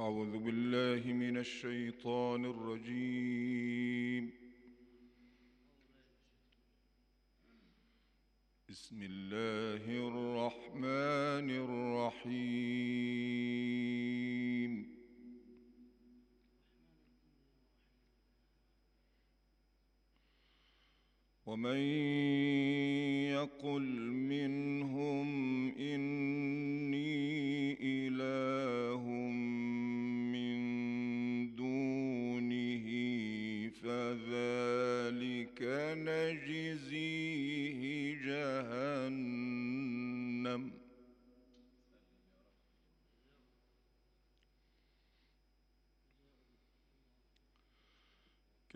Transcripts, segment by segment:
أعوذ بالله من الشيطان الرجيم. بسم الله الرحمن الرحيم. ومن يقل منهم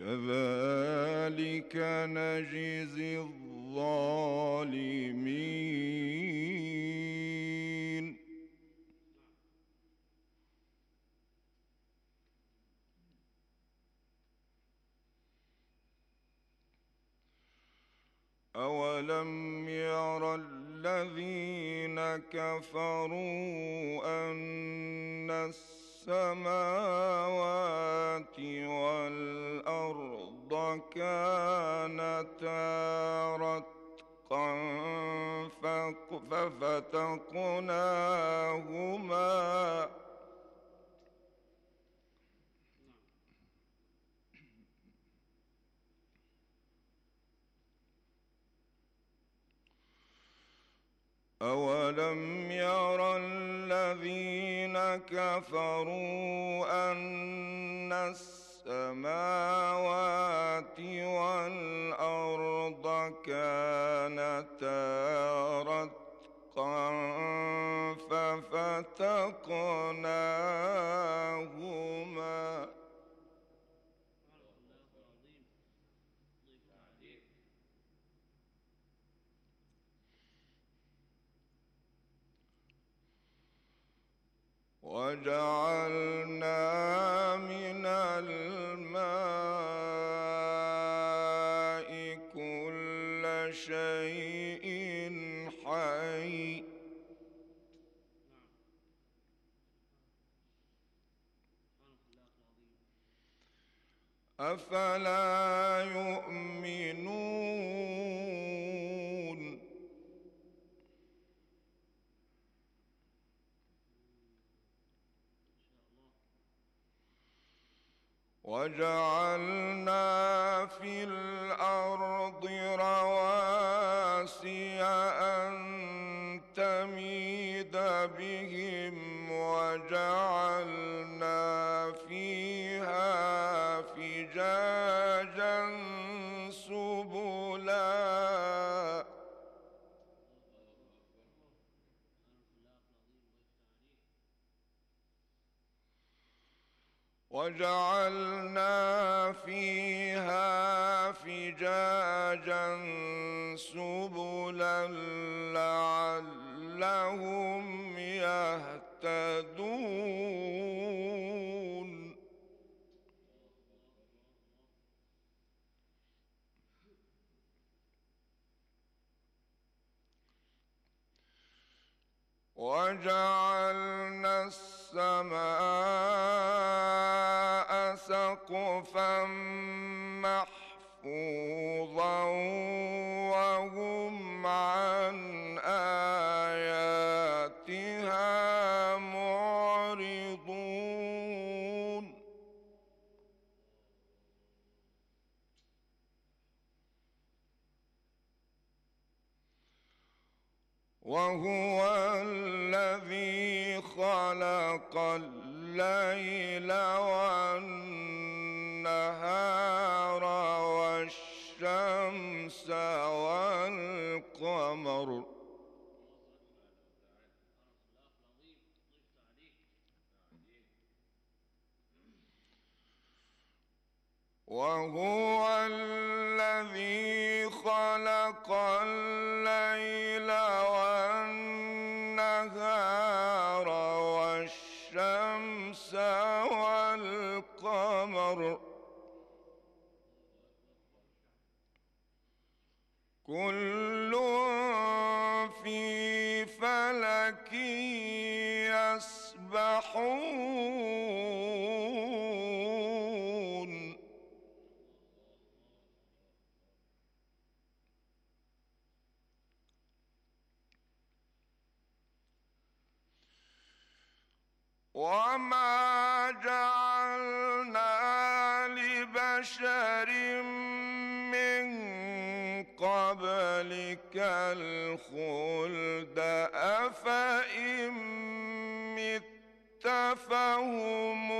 كذلك نجزي الظالمين. والأرض كانتا رتقا ففتقناهما. أولم ير الذين كفروا أن السماوات والأرض كانتا رتقا ففتقناهما. وجعلنا وجعلنا في الأرض رواسي أن تميد بهم وجعلنا وجعلنا فيها فجاجا سبلا لعلهم يهتدون. وجعلنا السماء سقفا محفوظا وهم عن آياتها معرضون. وهو الذي خلق الليل والنهار والقمر وهو الذي خلق الليل والنهار والشمس والقمر. كل قبلك الخلد أفإن مت فهم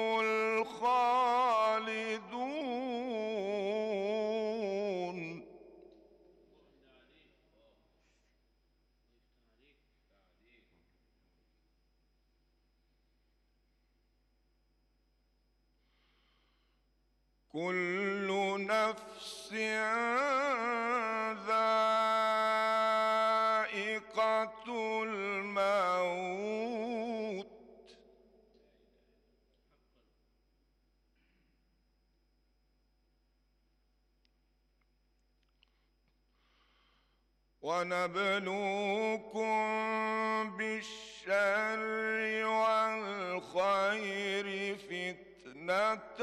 ونبلوكم بالشر والخير فتنة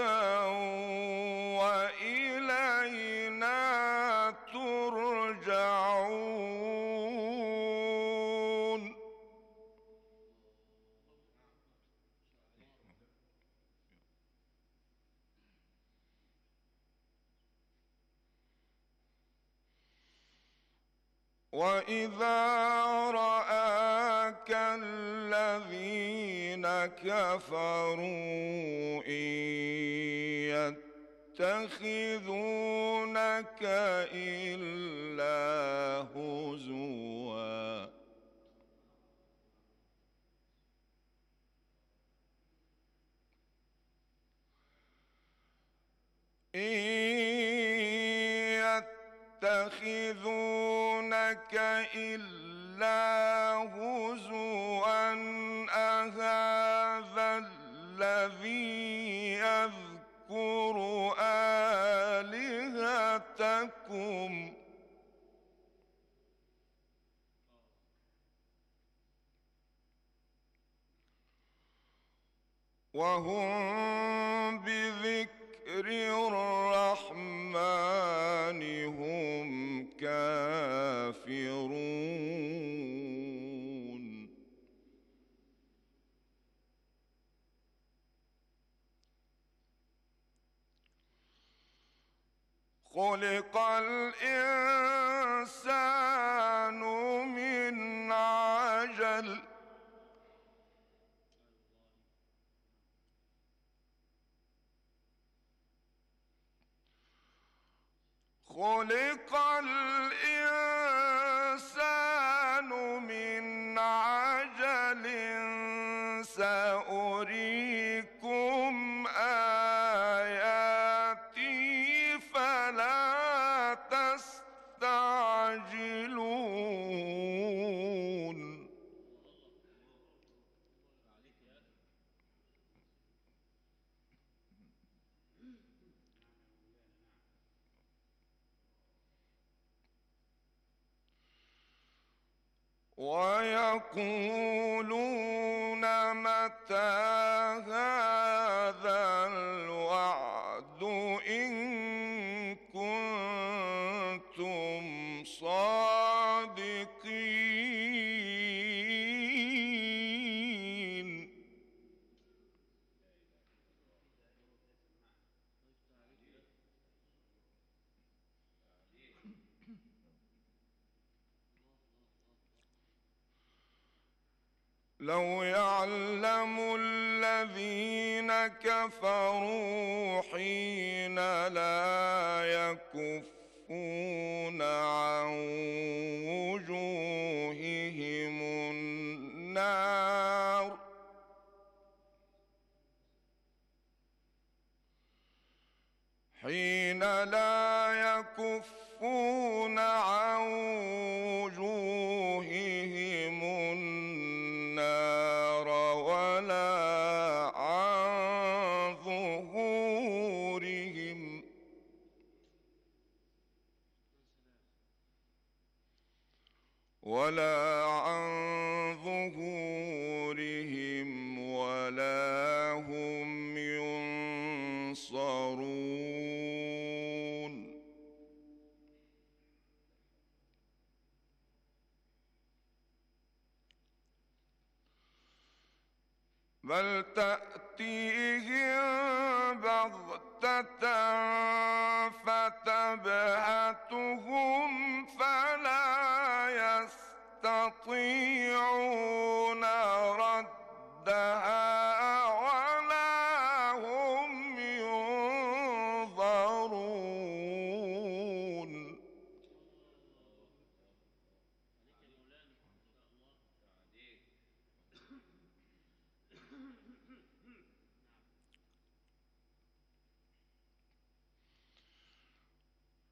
وإلينا وإذا رآك الذين كفروا إن يتخذونك إلا هزوا إن يتخذونك إلا هزوا أهذا الذي يذكر آلهتكم؟ وهم بذكر خلق الإنسان من عجل. خلق الإنسان متى يعلمون. بل تأتي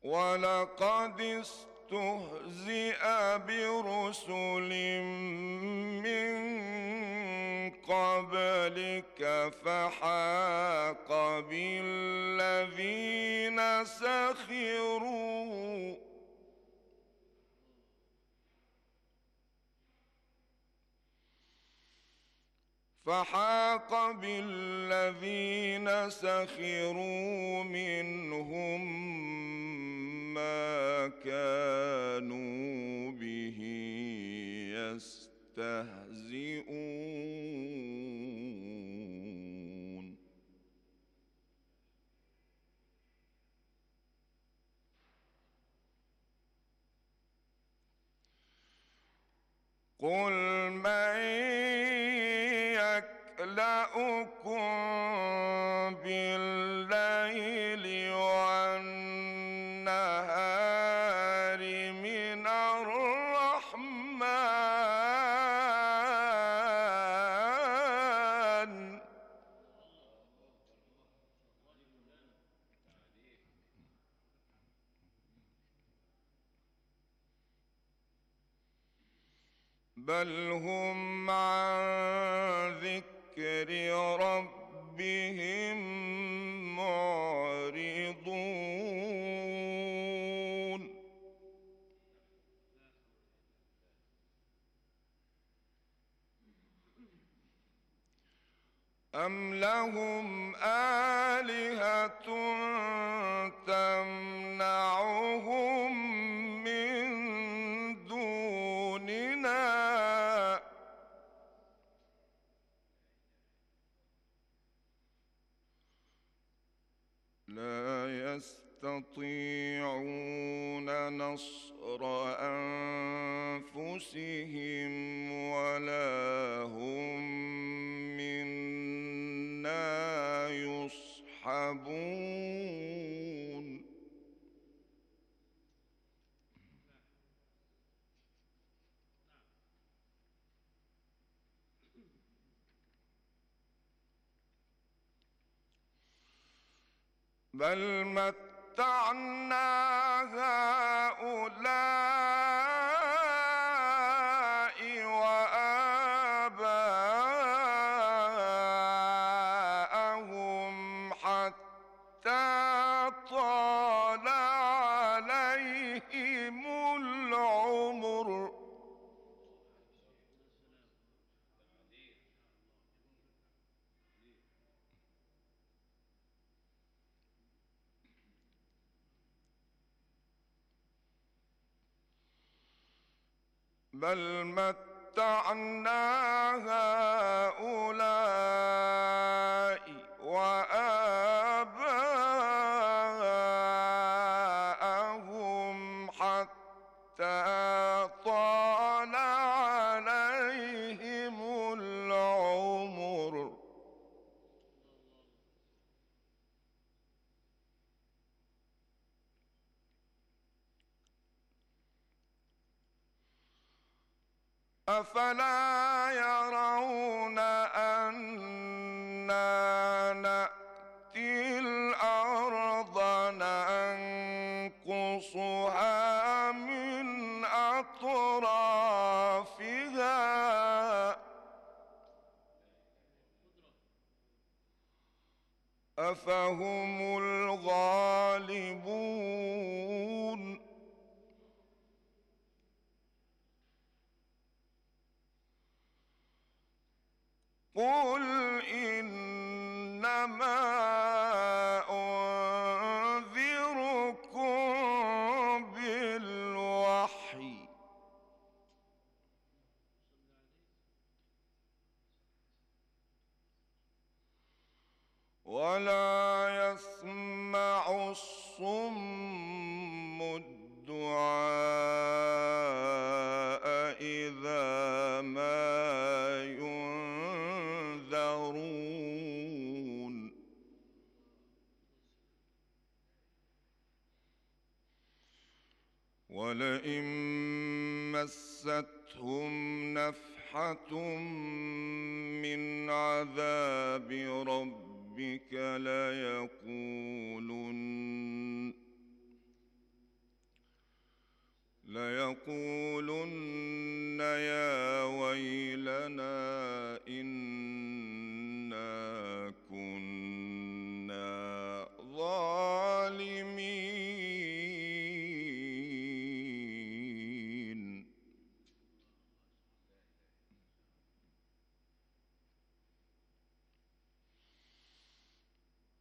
ولقد استهزئ برسل من قبلك فحاق بالذين سخروا. فحاق بالذين سخروا منهم ما كانوا به يستهزئون. بل هم عن ذكر ربهم معرضون أم لهم آلهة تمنعهم يستطيعون نصر أنفسهم ولا هم بل متعنا هؤلاء بل متعنا هؤلاء أفلا يرون أنا نأتي الأرض ننقصها من أطرافها. أفهم الغالبون قل إنما مستهم نفحة من عذاب ربك ليقولن ليقولن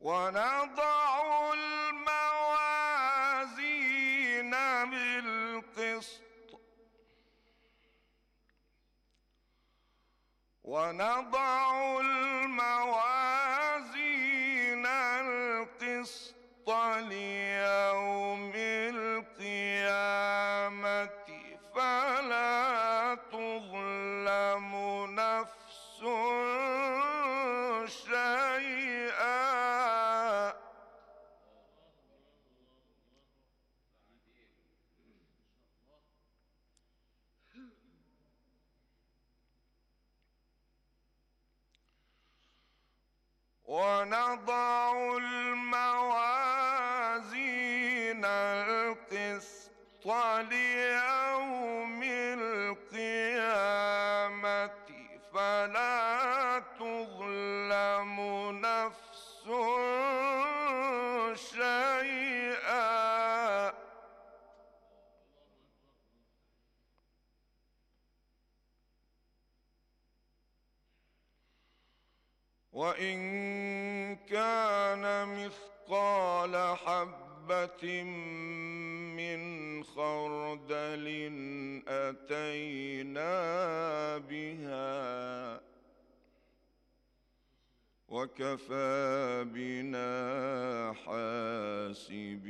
ونضع الموازين بالقسط. ونضع ونضع الموازين القسط. وإن كان مثقال حبة من خردل أتينا بها وكفى بنا حاسبين.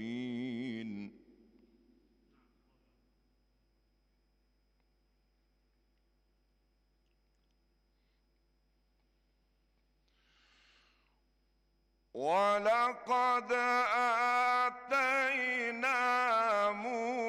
ولقد آتينا موسى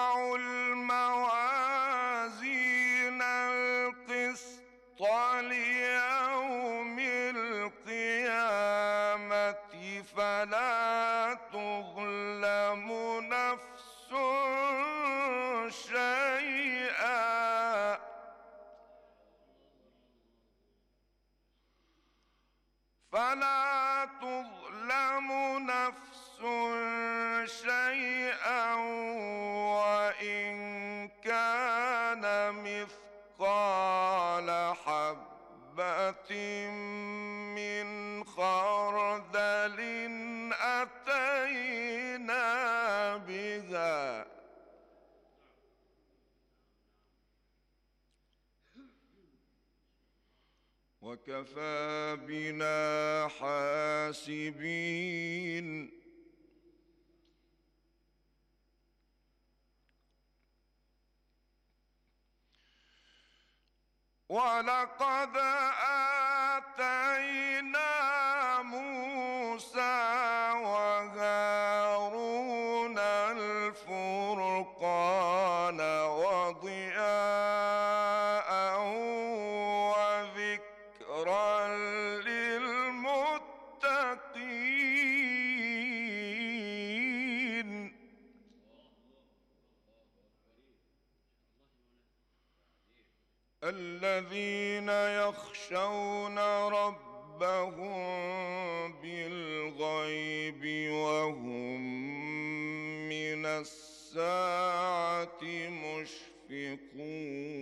وكفى بنا حاسبين. ولقد مشفقون